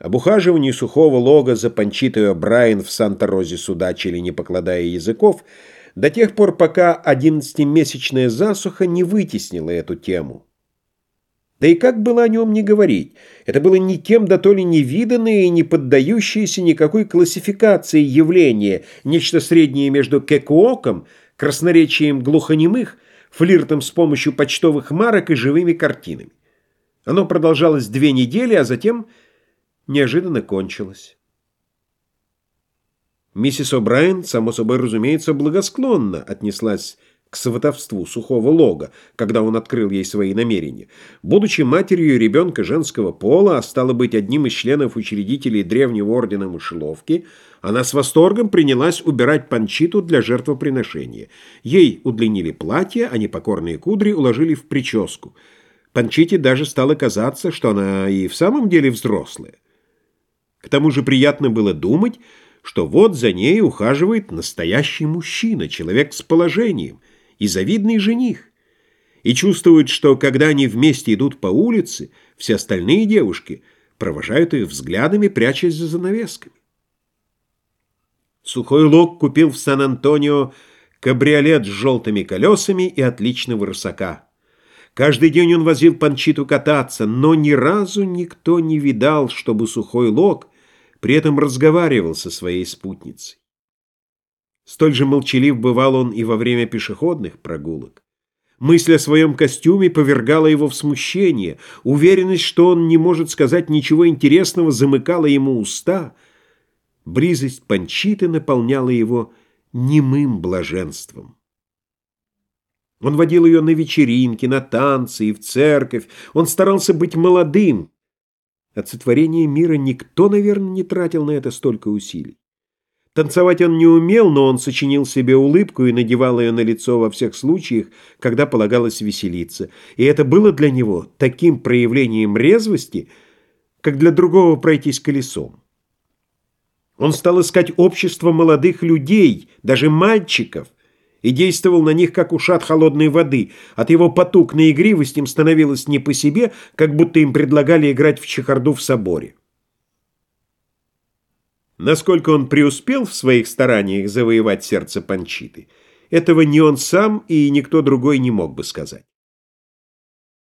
Об ухаживании сухого лога за Панчитой Брайан в Санта-Розе судачили, не покладая языков, до тех пор, пока одиннадцатимесячная засуха не вытеснила эту тему. Да и как было о нем не говорить? Это было не тем, да то ли невиданное и не поддающееся никакой классификации явление, нечто среднее между кекуоком, красноречием глухонемых, флиртом с помощью почтовых марок и живыми картинами. Оно продолжалось две недели, а затем неожиданно кончилось. Миссис О'Брайен, само собой разумеется, благосклонно отнеслась к сватовству сухого лога, когда он открыл ей свои намерения. Будучи матерью ребенка женского пола, а стала быть одним из членов учредителей древнего ордена мышеловки, она с восторгом принялась убирать панчиту для жертвоприношения. Ей удлинили платье, а непокорные кудри уложили в прическу. Панчите даже стало казаться, что она и в самом деле взрослая. К тому же приятно было думать, что вот за ней ухаживает настоящий мужчина, человек с положением и завидный жених. И чувствует, что когда они вместе идут по улице, все остальные девушки провожают их взглядами, прячась за занавесками. Сухой Лог купил в Сан-Антонио кабриолет с желтыми колесами и отличного рысака. Каждый день он возил Панчиту кататься, но ни разу никто не видал, чтобы Сухой Лог при этом разговаривал со своей спутницей. Столь же молчалив бывал он и во время пешеходных прогулок. Мысль о своем костюме повергала его в смущение, уверенность, что он не может сказать ничего интересного, замыкала ему уста. Близость Панчиты наполняла его немым блаженством. Он водил ее на вечеринки, на танцы и в церковь. Он старался быть молодым, от сотворения мира никто, наверное, не тратил на это столько усилий. Танцевать он не умел, но он сочинил себе улыбку и надевал ее на лицо во всех случаях, когда полагалось веселиться. И это было для него таким проявлением резвости, как для другого пройтись колесом. Он стал искать общество молодых людей, даже мальчиков, и действовал на них, как ушат холодной воды. От его потукной игривости им становилось не по себе, как будто им предлагали играть в чехарду в соборе. Насколько он преуспел в своих стараниях завоевать сердце Панчиты, этого ни он сам и никто другой не мог бы сказать.